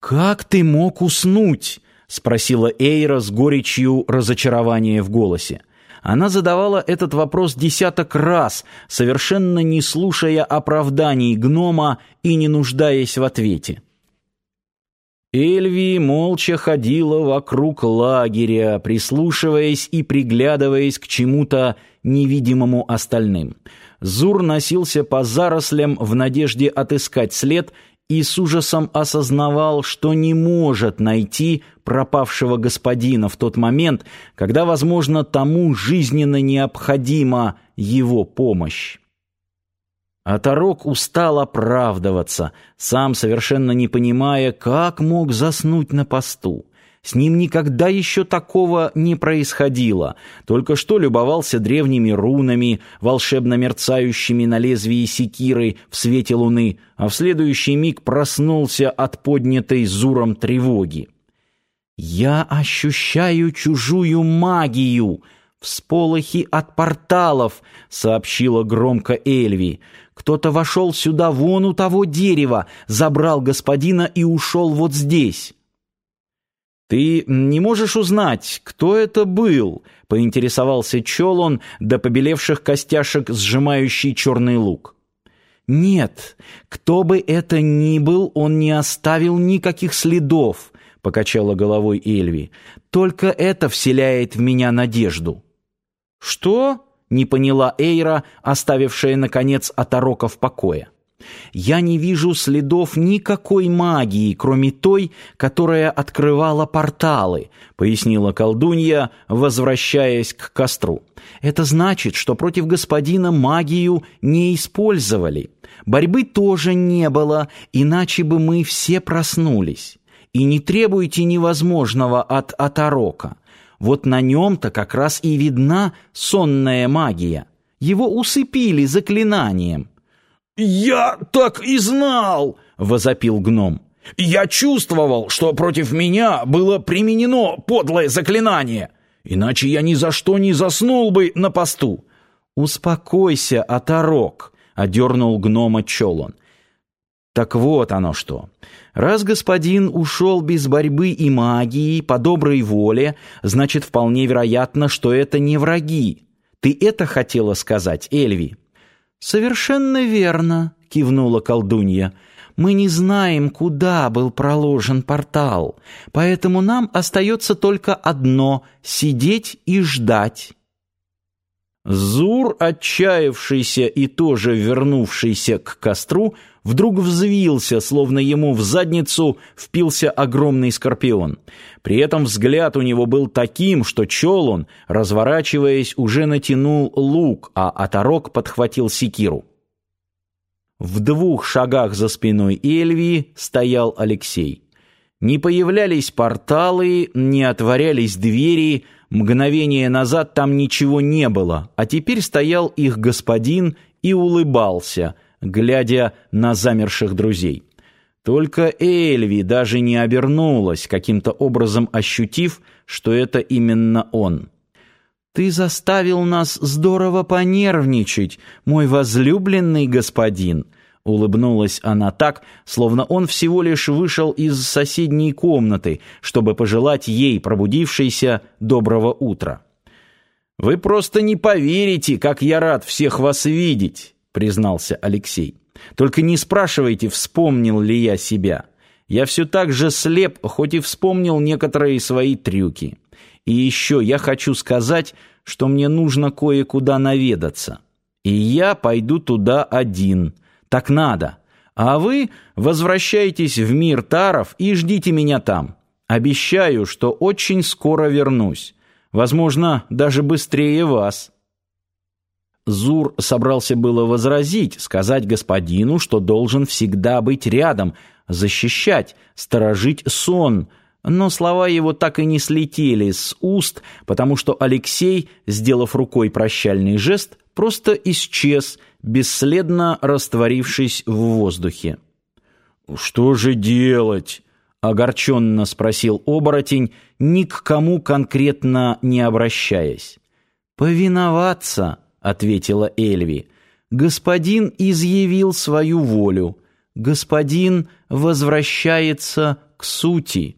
«Как ты мог уснуть?» — спросила Эйра с горечью разочарования в голосе. Она задавала этот вопрос десяток раз, совершенно не слушая оправданий гнома и не нуждаясь в ответе. Эльви молча ходила вокруг лагеря, прислушиваясь и приглядываясь к чему-то невидимому остальным. Зур носился по зарослям в надежде отыскать след и с ужасом осознавал, что не может найти пропавшего господина в тот момент, когда, возможно, тому жизненно необходима его помощь. Оторок устал оправдываться, сам совершенно не понимая, как мог заснуть на посту. С ним никогда еще такого не происходило. Только что любовался древними рунами, волшебно мерцающими на лезвии секиры в свете луны, а в следующий миг проснулся от поднятой зуром тревоги. «Я ощущаю чужую магию!» «Всполохи от порталов», — сообщила громко Эльви. «Кто-то вошел сюда вон у того дерева, забрал господина и ушел вот здесь». «Ты не можешь узнать, кто это был?» — поинтересовался Чолон до побелевших костяшек, сжимающий черный лук. «Нет, кто бы это ни был, он не оставил никаких следов», — покачала головой Эльви. «Только это вселяет в меня надежду». «Что?» — не поняла Эйра, оставившая, наконец, Атарока в покое. Я не вижу следов никакой магии, кроме той, которая открывала порталы, пояснила колдунья, возвращаясь к костру. Это значит, что против господина магию не использовали. Борьбы тоже не было, иначе бы мы все проснулись. И не требуйте невозможного от Атарока. Вот на нем-то как раз и видна сонная магия. Его усыпили заклинанием. «Я так и знал!» — возопил гном. «Я чувствовал, что против меня было применено подлое заклинание, иначе я ни за что не заснул бы на посту». «Успокойся, оторок!» — одернул гнома Чолон. Так вот оно что. Раз господин ушел без борьбы и магии, по доброй воле, значит, вполне вероятно, что это не враги. Ты это хотела сказать, Эльви? «Совершенно верно», — кивнула колдунья. «Мы не знаем, куда был проложен портал, поэтому нам остается только одно — сидеть и ждать». Зур, отчаявшийся и тоже вернувшийся к костру, вдруг взвился, словно ему в задницу впился огромный скорпион. При этом взгляд у него был таким, что чел он, разворачиваясь, уже натянул лук, а оторок подхватил секиру. В двух шагах за спиной Эльвии стоял Алексей. Не появлялись порталы, не отворялись двери, мгновение назад там ничего не было, а теперь стоял их господин и улыбался, глядя на замерших друзей. Только Эльви даже не обернулась, каким-то образом ощутив, что это именно он. «Ты заставил нас здорово понервничать, мой возлюбленный господин», Улыбнулась она так, словно он всего лишь вышел из соседней комнаты, чтобы пожелать ей, пробудившейся, доброго утра. «Вы просто не поверите, как я рад всех вас видеть», — признался Алексей. «Только не спрашивайте, вспомнил ли я себя. Я все так же слеп, хоть и вспомнил некоторые свои трюки. И еще я хочу сказать, что мне нужно кое-куда наведаться. И я пойду туда один» Так надо. А вы возвращайтесь в мир Таров и ждите меня там. Обещаю, что очень скоро вернусь. Возможно, даже быстрее вас». Зур собрался было возразить, сказать господину, что должен всегда быть рядом, защищать, сторожить сон, но слова его так и не слетели с уст, потому что Алексей, сделав рукой прощальный жест, просто исчез, бесследно растворившись в воздухе. «Что же делать?» — огорченно спросил оборотень, ни к кому конкретно не обращаясь. «Повиноваться», — ответила Эльви. «Господин изъявил свою волю. Господин возвращается к сути.